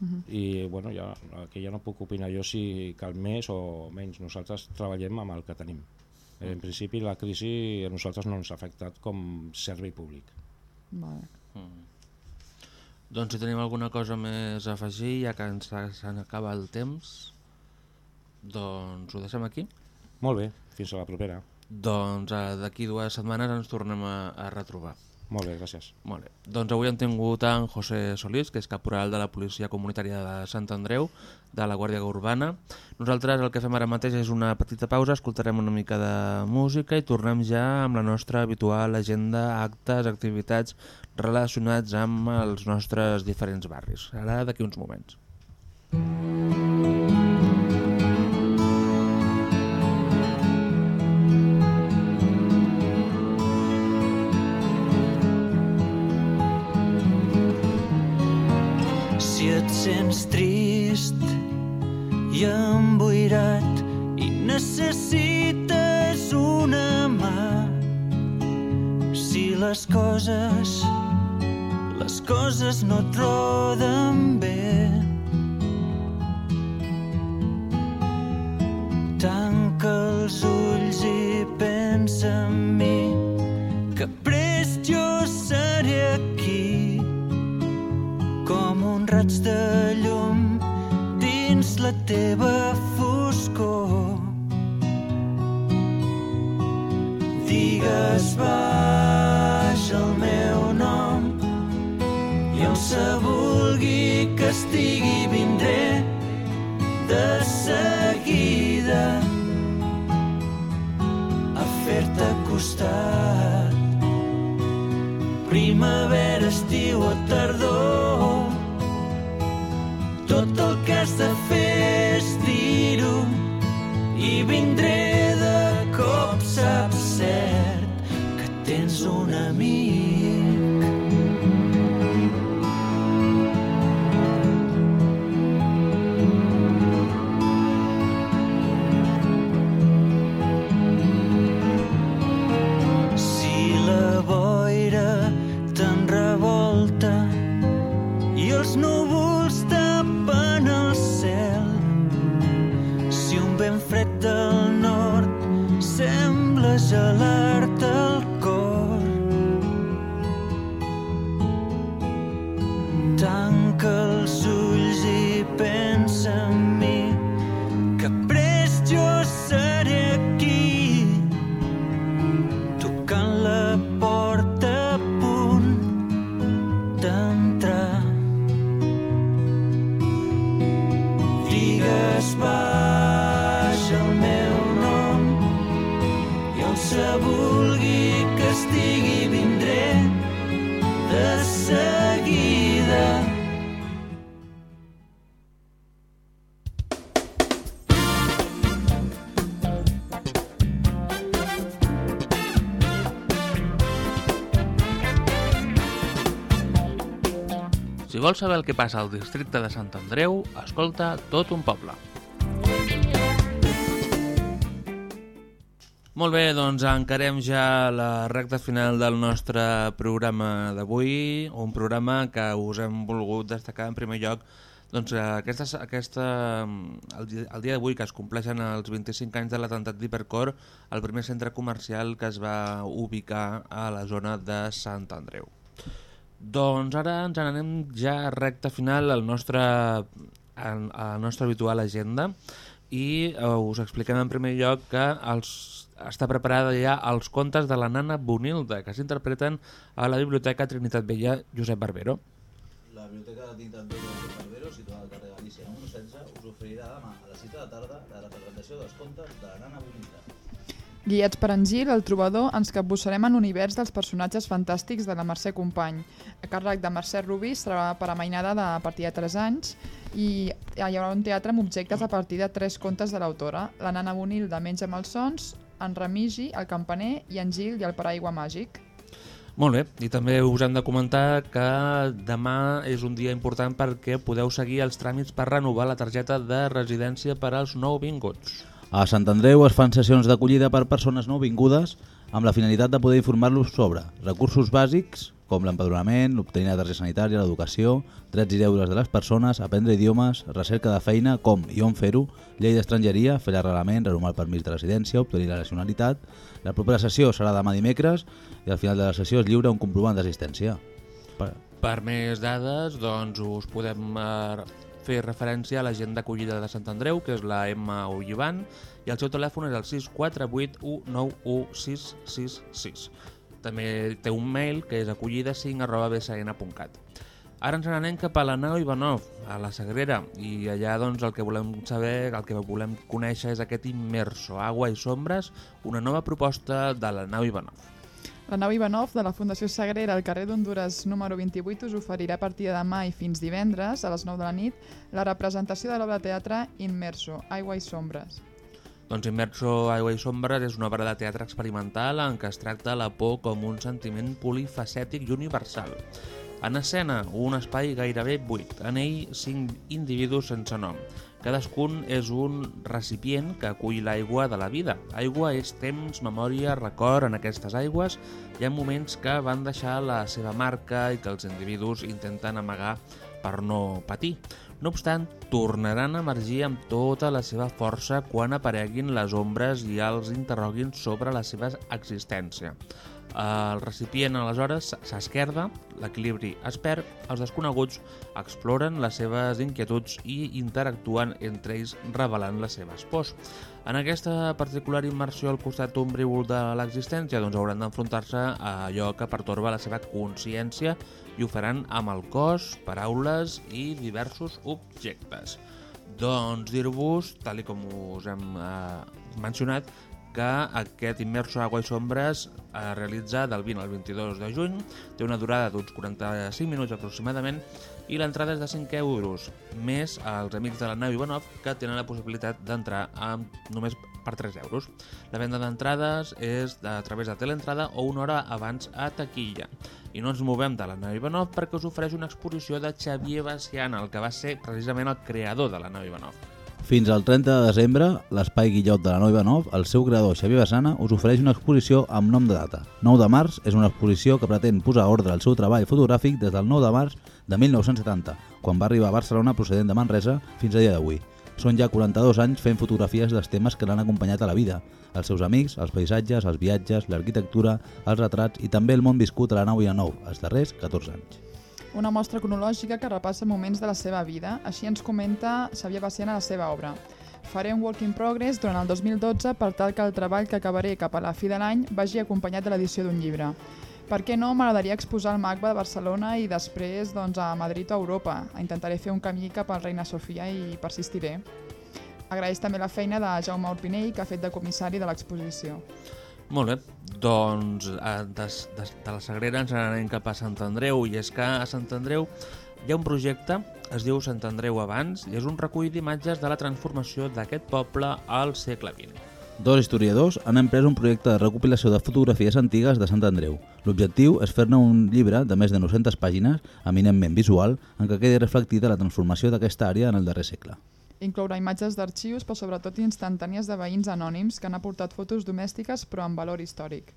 Mhm. i, bueno, ja, que ja no puc opinar jo si cal més o menys. Nosaltres treballem amb el que tenim. En principi, la crisi a nosaltres no ens ha afectat com servei públic. Vale. Mm. Doncs si tenim alguna cosa més a afegir, ja que ens se n'acaba el temps, doncs ho deixem aquí. Molt bé, fins a la propera. Doncs eh, d'aquí dues setmanes ens tornem a, a retrobar. Molt bé, gràcies. Molt bé. Doncs avui hem tingut en José Solís, que és caporal de la Policia Comunitària de Sant Andreu, de la Guàrdia Urbana. Nosaltres el que fem ara mateix és una petita pausa, escoltarem una mica de música i tornem ja amb la nostra habitual agenda, actes, activitats relacionats amb els nostres diferents barris. Ara d'aquí uns moments. Si sents trist i emboirat i necessites una mà, si les coses, les coses no et roden bé, tanca els ulls i pensa en mi, raig de llum dins la teva foscor. Digues baix el meu nom i on se vulgui que estigui vindré de seguida a fer-te costat. Primavera, estiu o tardor tot el que has de fer és dir-ho i vindré de cop, saps cert que tens un amic. Vols saber el que passa al districte de Sant Andreu, escolta tot un poble. Molt bé, doncs encarem ja la recta final del nostre programa d'avui, un programa que us hem volgut destacar en primer lloc doncs, que aquesta, aquesta, el, dia- dia d'avui que es compleixen els 25 anys de l'atemptat d'Hipercor, el primer centre comercial que es va ubicar a la zona de Sant Andreu. Doncs ara ens n'anem ja a recta final al nostre, a, la nostra habitual agenda i eh, us expliquem en primer lloc que els, està preparada ja els contes de la nana Bonilda que s'interpreten a la Biblioteca Trinitat Vella Josep Barbero. La Biblioteca de Tintat Vell de Barbero, situada al carrer Galícia número 16, us oferirà demà a les 7 de la tarda la representació dels contes de la nana Bonita. Guiats per en Gil, el trobador, ens capbussarem en l'univers dels personatges fantàstics de la Mercè Company. A càrrec de Mercè Rubí serà per a mainada de, a partir de 3 anys i hi haurà un teatre amb objectes a partir de tres contes de l'autora. La nana Bonilda menja malsons, en Remigi, el campaner i en Gil i el paraigua màgic. Molt bé, i també us hem de comentar que demà és un dia important perquè podeu seguir els tràmits per renovar la targeta de residència per als nouvinguts. A Sant Andreu es fan sessions d'acollida per persones nouvingudes amb la finalitat de poder informar-los sobre recursos bàsics com l'empadronament, l'obtenir la targeta sanitària, l'educació, drets i deures de les persones, aprendre idiomes, recerca de feina, com i on fer-ho, llei d'estrangeria, fer l'arrelament, renovar el permís de residència, obtenir la nacionalitat. La propera sessió serà demà dimecres i al final de la sessió es lliura un comprovant d'assistència. Per- Per més dades, doncs us podem eh, fer referència a l'agent d'acollida de Sant Andreu, que és la Emma Ullivan, i el seu telèfon és el 648 191 666. També té un mail que és acollida5 arroba bsn.cat. Ara ens n'anem cap a la nau Ivanov, a la Sagrera, i allà doncs el que volem saber, el que volem conèixer és aquest immerso, Agua i Sombres, una nova proposta de la nau Ivanov. La nau Ivanov de la Fundació Sagrera al carrer d'Honduras número 28 us oferirà a partir de demà i fins divendres a les 9 de la nit la representació de l'obra de teatre Immerso, Aigua i Sombres. Doncs Immerso Aigua i Sombres és una obra de teatre experimental en què es tracta la por com un sentiment polifacètic i universal. En escena, un espai gairebé buit, en ell cinc individus sense nom. Cadascun és un recipient que acull l'aigua de la vida. Aigua és temps, memòria, record en aquestes aigües. Hi ha moments que van deixar la seva marca i que els individus intenten amagar per no patir. No obstant, tornaran a emergir amb tota la seva força quan apareguin les ombres i els interroguin sobre la seva existència. El recipient, aleshores, s'esquerda, l'equilibri es perd, els desconeguts exploren les seves inquietuds i interactuen entre ells revelant les seves pors. En aquesta particular immersió al costat ombrívol de l'existència doncs hauran d'enfrontar-se a allò que pertorba la seva consciència i ho faran amb el cos, paraules i diversos objectes. Doncs dir-vos, tal com us hem eh, mencionat, que aquest immerso Aigua i Sombres es realitza del 20 al 22 de juny, té una durada d'uns 45 minuts aproximadament i l'entrada és de 5 euros, més als amics de la nau Ivanov que tenen la possibilitat d'entrar només per 3 euros. La venda d'entrades és a través de teleentrada o una hora abans a taquilla. I no ens movem de la nau Ivanov perquè us ofereix una exposició de Xavier Baciana, el que va ser precisament el creador de la nau Ivanov. Fins al 30 de desembre, l'Espai Guillot de la Nova Ivanov, el seu creador Xavier Bassana, us ofereix una exposició amb nom de data. 9 de març és una exposició que pretén posar ordre al seu treball fotogràfic des del 9 de març de 1970, quan va arribar a Barcelona procedent de Manresa fins a dia d'avui. Són ja 42 anys fent fotografies dels temes que l'han acompanyat a la vida, els seus amics, els paisatges, els viatges, l'arquitectura, els retrats i també el món viscut a la nau Ivanov, els darrers 14 anys. Una mostra cronològica que repassa moments de la seva vida, així ens comenta Xavier Baciana la seva obra. Faré un work in progress durant el 2012 per tal que el treball que acabaré cap a la fi de l'any vagi acompanyat de l'edició d'un llibre. Per què no? M'agradaria exposar el MACBA de Barcelona i després doncs, a Madrid o a Europa. Intentaré fer un camí cap al Reina Sofia i persistiré. Agraeix també la feina de Jaume Urpinell, que ha fet de comissari de l'exposició. Molt bé, doncs eh, des, des, de la Sagrera ens anem cap a Sant Andreu i és que a Sant Andreu hi ha un projecte, es diu Sant Andreu Abans i és un recull d'imatges de la transformació d'aquest poble al segle XX. Dos historiadors han emprès un projecte de recopilació de fotografies antigues de Sant Andreu. L'objectiu és fer-ne un llibre de més de 900 pàgines, eminentment visual, en què quedi reflectida la transformació d'aquesta àrea en el darrer segle. Inclourà imatges d'arxius, però sobretot instantànies de veïns anònims que han aportat fotos domèstiques però amb valor històric.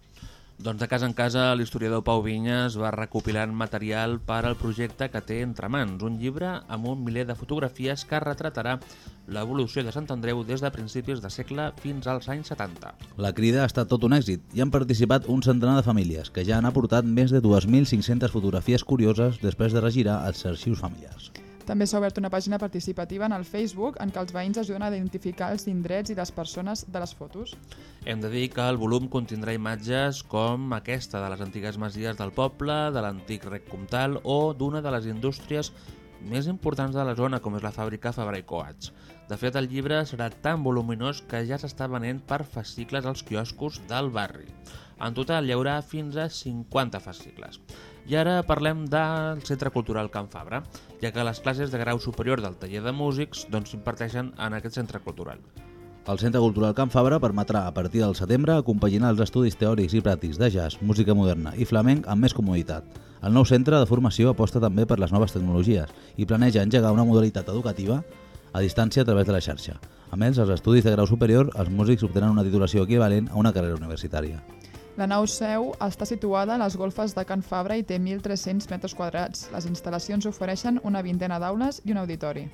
Doncs de casa en casa, l'historiador Pau Vinyes va recopilant material per al projecte que té entre mans, un llibre amb un miler de fotografies que retratarà l'evolució de Sant Andreu des de principis de segle fins als anys 70. La crida ha estat tot un èxit i han participat un centenar de famílies que ja han aportat més de 2.500 fotografies curioses després de regirar els arxius familiars. També s'ha obert una pàgina participativa en el Facebook en què els veïns ajuden a identificar els indrets i les persones de les fotos. Hem de dir que el volum contindrà imatges com aquesta de les antigues masies del poble, de l'antic rec comtal o d'una de les indústries més importants de la zona, com és la fàbrica Fabra i Coats. De fet, el llibre serà tan voluminós que ja s'està venent per fascicles als quioscos del barri. En total hi haurà fins a 50 fascicles. I ara parlem del Centre Cultural Can Fabra, ja que les classes de grau superior del taller de músics doncs, s'imparteixen en aquest centre cultural. El Centre Cultural Can Fabra permetrà a partir del setembre compaginar els estudis teòrics i pràctics de jazz, música moderna i flamenc amb més comoditat. El nou centre de formació aposta també per les noves tecnologies i planeja engegar una modalitat educativa a distància a través de la xarxa. A més, als estudis de grau superior, els músics obtenen una titulació equivalent a una carrera universitària. La nau seu està situada a les golfes de Can Fabra i té 1.300 metres quadrats. Les instal·lacions ofereixen una vintena d'aules i un auditori.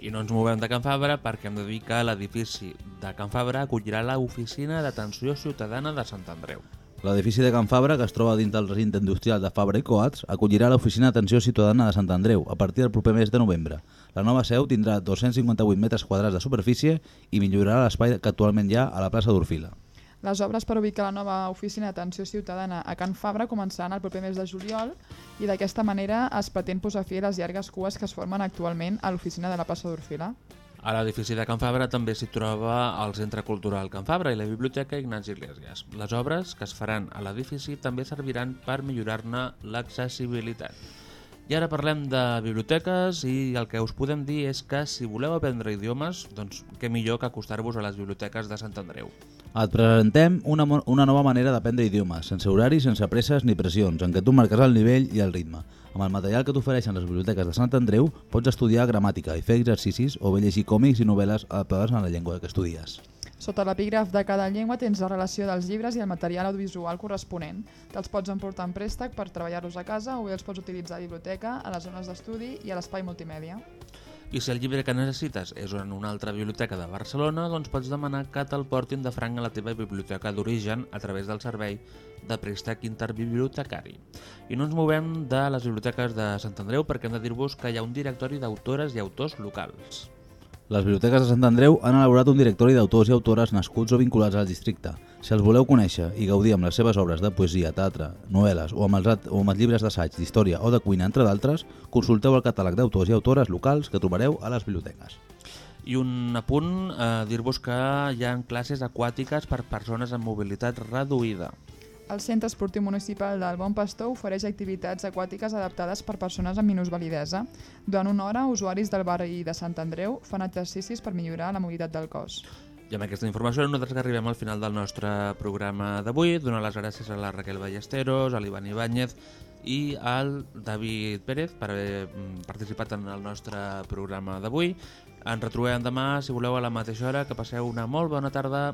I no ens movem de Can Fabra perquè hem de dir que l'edifici de Can Fabra acollirà l'oficina d'atenció ciutadana de Sant Andreu. L'edifici de Can Fabra, que es troba dins del recinte industrial de Fabra i Coats, acollirà l'Oficina d'Atenció Ciutadana de Sant Andreu a partir del proper mes de novembre. La nova seu tindrà 258 metres quadrats de superfície i millorarà l'espai que actualment hi ha a la plaça d'Orfila. Les obres per ubicar la nova oficina d'atenció ciutadana a Can Fabra començaran el proper mes de juliol i d'aquesta manera es pretén posar fi a les llargues cues que es formen actualment a l'oficina de la plaça d'Orfila. A l'edifici de Can Fabra també s'hi troba el Centre Cultural Can Fabra i la Biblioteca Ignasi Iglesias. Les obres que es faran a l'edifici també serviran per millorar-ne l'accessibilitat. I ara parlem de biblioteques i el que us podem dir és que si voleu aprendre idiomes, doncs què millor que acostar-vos a les biblioteques de Sant Andreu. Et presentem una, una nova manera d'aprendre idiomes, sense horari, sense presses ni pressions, en què tu marques el nivell i el ritme. Amb el material que t'ofereixen les biblioteques de Sant Andreu, pots estudiar gramàtica i fer exercicis o bé llegir còmics i novel·les adaptades a la llengua que estudies. Sota l'epígraf de cada llengua tens la relació dels llibres i el material audiovisual corresponent. Te'ls pots emportar en préstec per treballar-los a casa o bé els pots utilitzar a la biblioteca, a les zones d'estudi i a l'espai multimèdia. I si el llibre que necessites és en una altra biblioteca de Barcelona, doncs pots demanar que te'l portin de franc a la teva biblioteca d'origen a través del servei de préstec interbibliotecari. I no ens movem de les biblioteques de Sant Andreu perquè hem de dir-vos que hi ha un directori d'autores i autors locals. Les biblioteques de Sant Andreu han elaborat un directori d'autors i autores nascuts o vinculats al districte. Si els voleu conèixer i gaudir amb les seves obres de poesia, teatre, novel·les o amb els, o amb els llibres d'assaig, d'història o de cuina, entre d'altres, consulteu el catàleg d'autors i autores locals que trobareu a les biblioteques. I un apunt, eh, dir-vos que hi ha classes aquàtiques per persones amb mobilitat reduïda. El Centre Esportiu Municipal del Bon Pastor ofereix activitats aquàtiques adaptades per persones amb minusvalidesa. Durant una hora, usuaris del barri de Sant Andreu fan exercicis per millorar la mobilitat del cos. I amb aquesta informació nosaltres que arribem al final del nostre programa d'avui. Donar les gràcies a la Raquel Ballesteros, a l'Ivan Ibáñez i al David Pérez per haver mm, participat en el nostre programa d'avui. Ens retrobem demà, si voleu, a la mateixa hora. Que passeu una molt bona tarda.